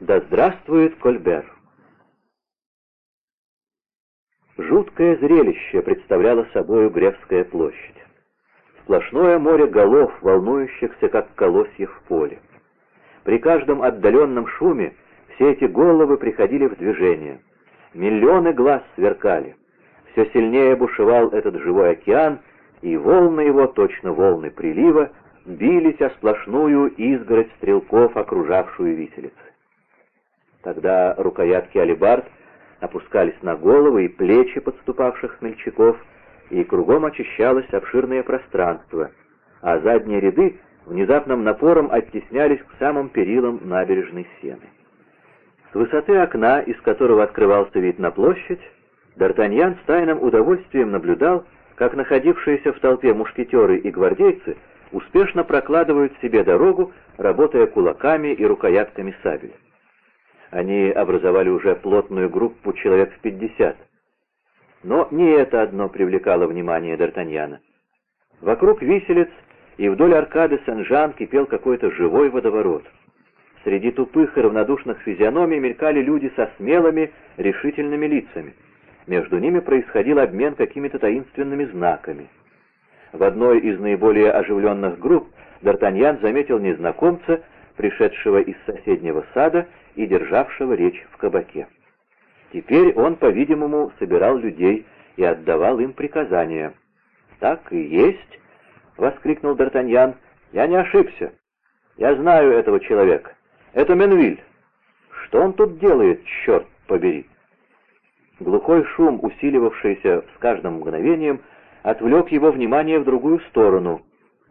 Да здравствует Кольбер! Жуткое зрелище представляла собою Гревская площадь. Сплошное море голов, волнующихся, как колосья в поле. При каждом отдаленном шуме все эти головы приходили в движение. Миллионы глаз сверкали. Все сильнее бушевал этот живой океан, и волны его, точно волны прилива, бились о сплошную изгородь стрелков, окружавшую виселицы. Тогда рукоятки алибард опускались на головы и плечи подступавших смельчаков, и кругом очищалось обширное пространство, а задние ряды внезапным напором оттеснялись к самым перилам набережной Сены. С высоты окна, из которого открывался вид на площадь, Д'Артаньян с тайным удовольствием наблюдал, как находившиеся в толпе мушкетеры и гвардейцы успешно прокладывают себе дорогу, работая кулаками и рукоятками сабель. Они образовали уже плотную группу человек в пятьдесят. Но не это одно привлекало внимание Д'Артаньяна. Вокруг виселиц и вдоль аркады Сен-Жан кипел какой-то живой водоворот. Среди тупых и равнодушных физиономий мелькали люди со смелыми, решительными лицами. Между ними происходил обмен какими-то таинственными знаками. В одной из наиболее оживленных групп Д'Артаньян заметил незнакомца, пришедшего из соседнего сада и державшего речь в кабаке. Теперь он, по-видимому, собирал людей и отдавал им приказания. «Так и есть», — воскликнул Д'Артаньян, — «я не ошибся. Я знаю этого человека. Это Менвиль. Что он тут делает, черт побери?» Глухой шум, усиливавшийся с каждым мгновением, отвлек его внимание в другую сторону.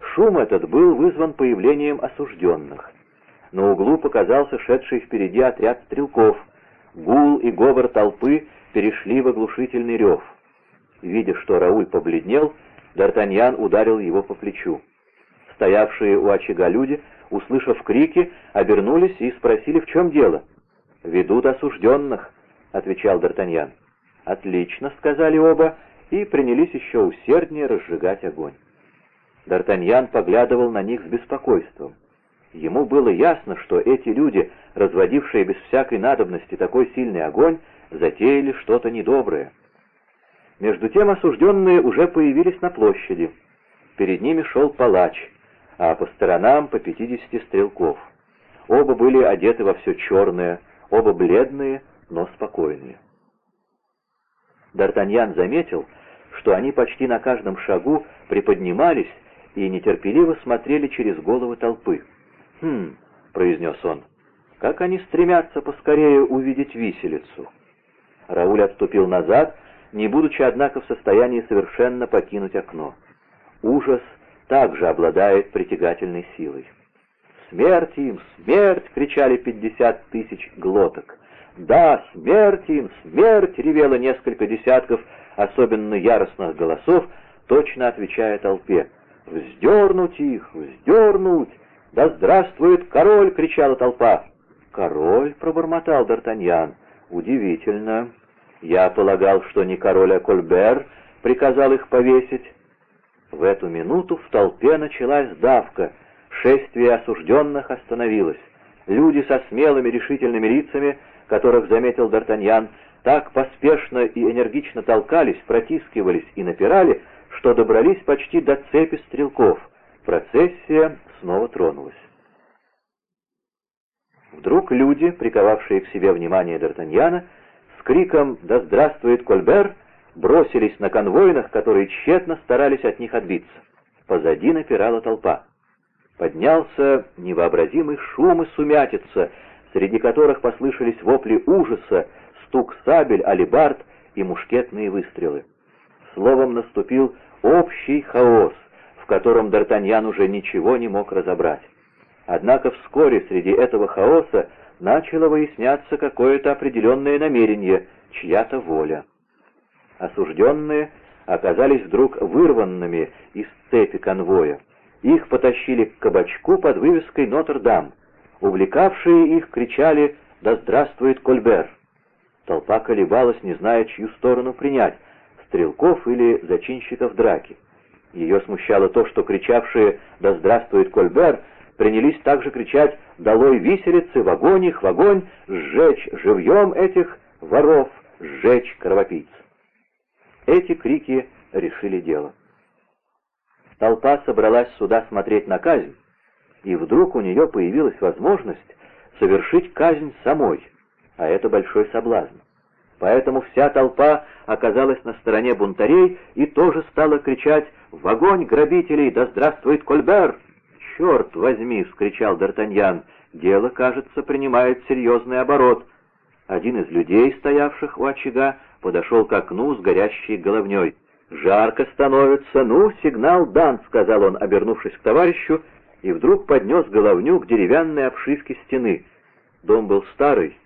Шум этот был вызван появлением осужденных. На углу показался шедший впереди отряд стрелков. Гул и говор толпы перешли в оглушительный рев. Видя, что Рауль побледнел, Д'Артаньян ударил его по плечу. Стоявшие у очага люди, услышав крики, обернулись и спросили, в чем дело. «Ведут осужденных», — отвечал Д'Артаньян. «Отлично», — сказали оба, и принялись еще усерднее разжигать огонь. Д'Артаньян поглядывал на них с беспокойством. Ему было ясно, что эти люди, разводившие без всякой надобности такой сильный огонь, затеяли что-то недоброе. Между тем осужденные уже появились на площади. Перед ними шел палач, а по сторонам по пятидесяти стрелков. Оба были одеты во все черное, оба бледные, но спокойные. Д'Артаньян заметил, что они почти на каждом шагу приподнимались и нетерпеливо смотрели через головы толпы. «Хм», — произнес он, — «как они стремятся поскорее увидеть виселицу». Рауль отступил назад, не будучи, однако, в состоянии совершенно покинуть окно. Ужас также обладает притягательной силой. «Смерть им! Смерть!» — кричали пятьдесят тысяч глоток. «Да, смерть им! Смерть!» — ревело несколько десятков особенно яростных голосов, точно отвечая толпе. «Вздернуть их! Вздернуть! Да здравствует король!» — кричала толпа. «Король!» — пробормотал Д'Артаньян. «Удивительно. Я полагал, что не король, а Кольбер приказал их повесить». В эту минуту в толпе началась давка. Шествие осужденных остановилось. Люди со смелыми решительными лицами, которых заметил Д'Артаньян, так поспешно и энергично толкались, протискивались и напирали, что добрались почти до цепи стрелков. Процессия снова тронулась. Вдруг люди, приковавшие к себе внимание Д'Артаньяна, с криком «Да здравствует Кольбер!» бросились на конвойных, которые тщетно старались от них отбиться. Позади напирала толпа. Поднялся невообразимый шум и сумятица, среди которых послышались вопли ужаса, стук сабель, алибард и мушкетные выстрелы. Словом, наступил общий хаос, в котором Д'Артаньян уже ничего не мог разобрать. Однако вскоре среди этого хаоса начало выясняться какое-то определенное намерение, чья-то воля. Осужденные оказались вдруг вырванными из цепи конвоя. Их потащили к кабачку под вывеской «Нотр-Дам». Увлекавшие их кричали «Да здравствует Кольбер!». Толпа колебалась, не зная, чью сторону принять — стрелков или зачинщиков драки. Ее смущало то, что кричавшие «Да здравствует Кольбер!» принялись также кричать «Долой виселицы! В огонь их! В огонь! Сжечь живьем этих воров! Сжечь кровопийц!» Эти крики решили дело. Толпа собралась сюда смотреть на казнь, и вдруг у нее появилась возможность совершить казнь самой, а это большой соблазн. Поэтому вся толпа оказалась на стороне бунтарей и тоже стала кричать «В огонь грабителей! Да здравствует Кольбер!» «Черт возьми!» — вскричал Д'Артаньян. «Дело, кажется, принимает серьезный оборот». Один из людей, стоявших у очага, подошел к окну с горящей головней. «Жарко становится, ну, сигнал дан», — сказал он, обернувшись к товарищу, и вдруг поднес головню к деревянной обшивке стены. Дом был старый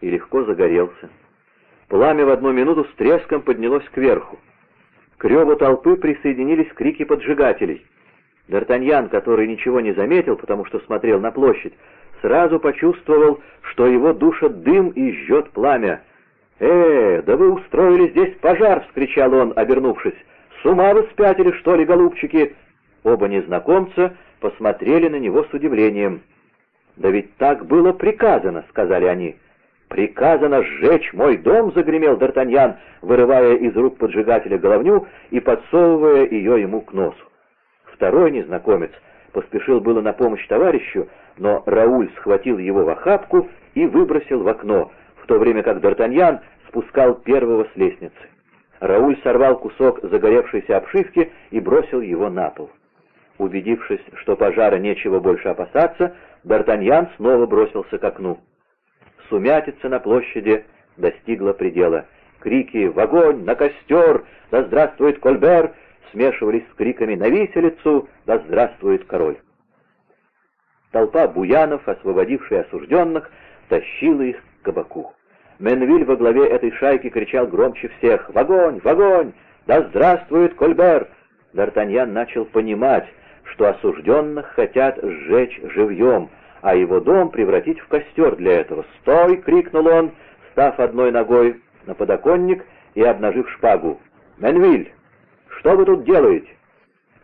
и легко загорелся. Пламя в одну минуту с треском поднялось кверху. К реву толпы присоединились крики поджигателей. Д'Артаньян, который ничего не заметил, потому что смотрел на площадь, сразу почувствовал, что его душит дым и жжет пламя. «Э, да вы устроили здесь пожар!» — вскричал он, обернувшись. «С ума вы спятили, что ли, голубчики?» Оба незнакомца посмотрели на него с удивлением. «Да ведь так было приказано», — сказали они. «Приказано сжечь мой дом!» — загремел Д'Артаньян, вырывая из рук поджигателя головню и подсовывая ее ему к носу. Второй незнакомец поспешил было на помощь товарищу, но Рауль схватил его в охапку и выбросил в окно, в то время как Д'Артаньян спускал первого с лестницы. Рауль сорвал кусок загоревшейся обшивки и бросил его на пол. Убедившись, что пожара нечего больше опасаться, Д'Артаньян снова бросился к окну. Сумятица на площади достигла предела. Крики «В огонь! На костер! Да здравствует Кольбер!» смешивались с криками «На виселицу! Да здравствует король!» Толпа буянов, освободившая осужденных, тащила их к кабаку. Менвиль во главе этой шайки кричал громче всех «В огонь! В огонь! Да здравствует Кольбер!» Д'Артаньян начал понимать, что осужденных хотят сжечь живьем, а его дом превратить в костер для этого. «Стой!» — крикнул он, став одной ногой на подоконник и обнажив шпагу. «Менвиль, что вы тут делаете?»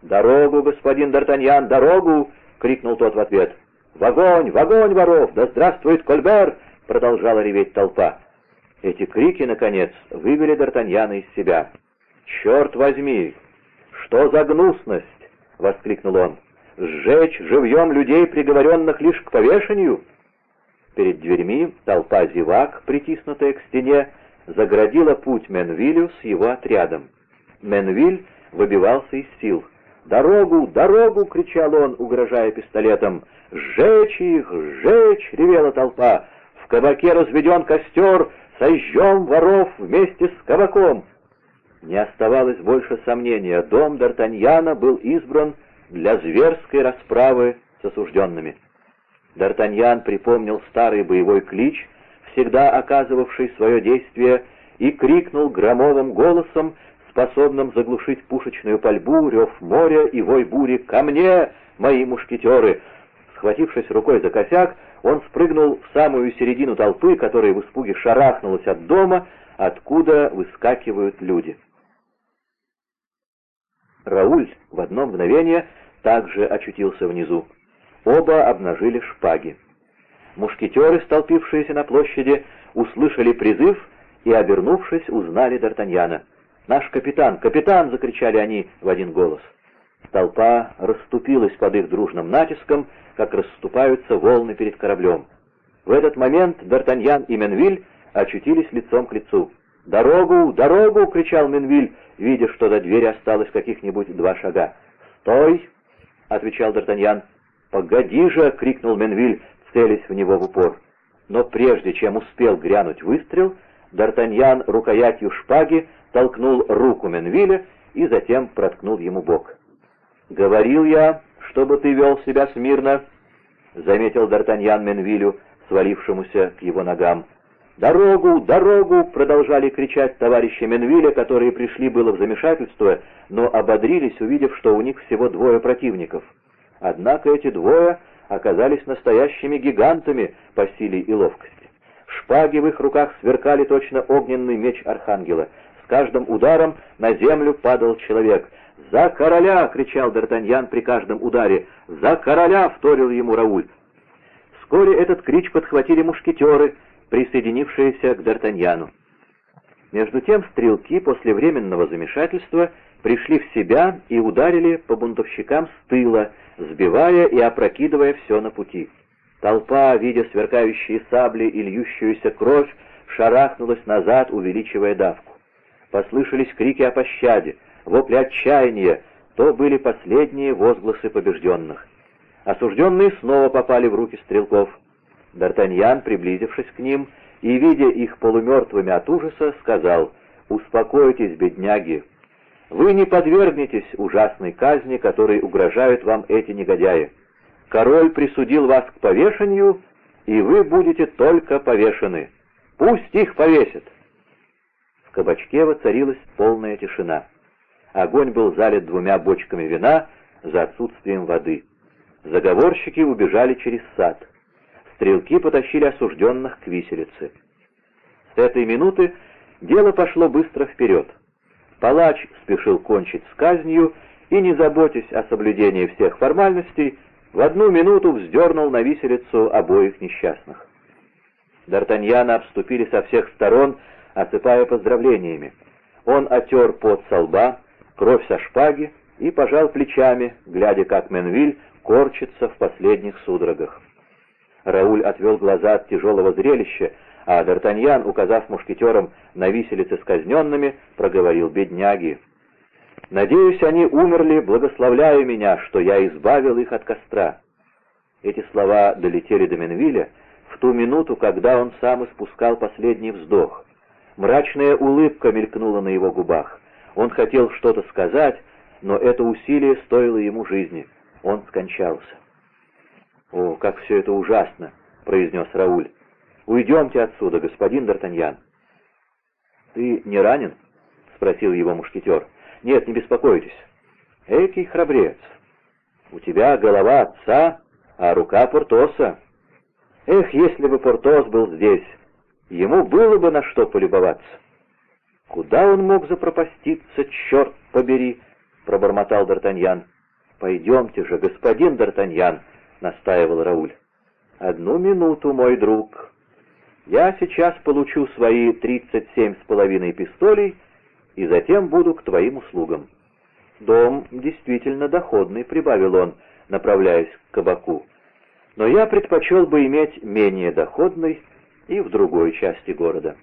«Дорогу, господин Д'Артаньян, дорогу!» — крикнул тот в ответ. «В огонь! В огонь, воров! Да здравствует Кольбер!» — продолжала реветь толпа. Эти крики, наконец, вывели Д'Артаньяна из себя. «Черт возьми! Что за гнусность!» — воскликнул он сжечь живьем людей, приговоренных лишь к повешению? Перед дверьми толпа зевак, притиснутая к стене, заградила путь Менвилю с его отрядом. Менвиль выбивался из сил. «Дорогу! Дорогу!» — кричал он, угрожая пистолетом. «Сжечь их! Сжечь!» — ревела толпа. «В кабаке разведен костер! Сожжем воров вместе с кабаком!» Не оставалось больше сомнения. Дом Д'Артаньяна был избран для зверской расправы с осужденными. Д'Артаньян припомнил старый боевой клич, всегда оказывавший свое действие, и крикнул громовым голосом, способным заглушить пушечную пальбу, рев моря и вой бури «Ко мне, мои мушкетеры!» Схватившись рукой за косяк, он спрыгнул в самую середину толпы, которая в испуге шарахнулась от дома, откуда выскакивают люди. Рауль в одно мгновение также очутился внизу. Оба обнажили шпаги. Мушкетеры, столпившиеся на площади, услышали призыв и, обернувшись, узнали Д'Артаньяна. «Наш капитан! Капитан!» — закричали они в один голос. Толпа расступилась под их дружным натиском, как расступаются волны перед кораблем. В этот момент Д'Артаньян и Менвиль очутились лицом к лицу. «Дорогу! Дорогу!» — кричал Менвиль, видя, что до двери осталось каких-нибудь два шага. «Стой!» — отвечал Д'Артаньян. «Погоди же!» — крикнул Менвиль, целясь в него в упор. Но прежде чем успел грянуть выстрел, Д'Артаньян рукоятью шпаги толкнул руку Менвиля и затем проткнул ему бок. «Говорил я, чтобы ты вел себя смирно», — заметил Д'Артаньян Менвилю, свалившемуся к его ногам. «Дорогу! Дорогу!» — продолжали кричать товарищи Менвиля, которые пришли было в замешательство, но ободрились, увидев, что у них всего двое противников. Однако эти двое оказались настоящими гигантами по силе и ловкости. Шпаги в их руках сверкали точно огненный меч архангела. С каждым ударом на землю падал человек. «За короля!» — кричал Д'Артаньян при каждом ударе. «За короля!» — вторил ему Рауль. Вскоре этот крич подхватили мушкетеры, присоединившиеся к Д'Артаньяну. Между тем стрелки после временного замешательства пришли в себя и ударили по бунтовщикам с тыла, сбивая и опрокидывая все на пути. Толпа, видя сверкающие сабли и льющуюся кровь, шарахнулась назад, увеличивая давку. Послышались крики о пощаде, вопли отчаяния, то были последние возгласы побежденных. Осужденные снова попали в руки стрелков. Д'Артаньян, приблизившись к ним и, видя их полумертвыми от ужаса, сказал, «Успокойтесь, бедняги, вы не подвергнетесь ужасной казни, которой угрожают вам эти негодяи. Король присудил вас к повешению, и вы будете только повешены. Пусть их повесят!» В кабачке воцарилась полная тишина. Огонь был залит двумя бочками вина за отсутствием воды. Заговорщики убежали через сад. Стрелки потащили осужденных к виселице. С этой минуты дело пошло быстро вперед. Палач спешил кончить с казнью и, не заботясь о соблюдении всех формальностей, в одну минуту вздернул на виселицу обоих несчастных. Д'Артаньяна обступили со всех сторон, осыпая поздравлениями. Он отер пот со лба, кровь со шпаги и пожал плечами, глядя, как Менвиль корчится в последних судорогах. Рауль отвел глаза от тяжелого зрелища, а Д'Артаньян, указав мушкетерам на виселице с казненными, проговорил «бедняги». «Надеюсь, они умерли, благословляя меня, что я избавил их от костра». Эти слова долетели до Менвиля в ту минуту, когда он сам испускал последний вздох. Мрачная улыбка мелькнула на его губах. Он хотел что-то сказать, но это усилие стоило ему жизни. Он скончался. «О, как все это ужасно!» — произнес Рауль. «Уйдемте отсюда, господин Д'Артаньян». «Ты не ранен?» — спросил его мушкетер. «Нет, не беспокойтесь». «Экий храбрец! У тебя голова отца, а рука Портоса. Эх, если бы Портос был здесь, ему было бы на что полюбоваться». «Куда он мог запропаститься, черт побери?» — пробормотал Д'Артаньян. «Пойдемте же, господин Д'Артаньян», — настаивал Рауль. «Одну минуту, мой друг. Я сейчас получу свои тридцать семь с половиной пистолей и затем буду к твоим услугам». «Дом действительно доходный», — прибавил он, направляясь к кабаку. «Но я предпочел бы иметь менее доходный и в другой части города».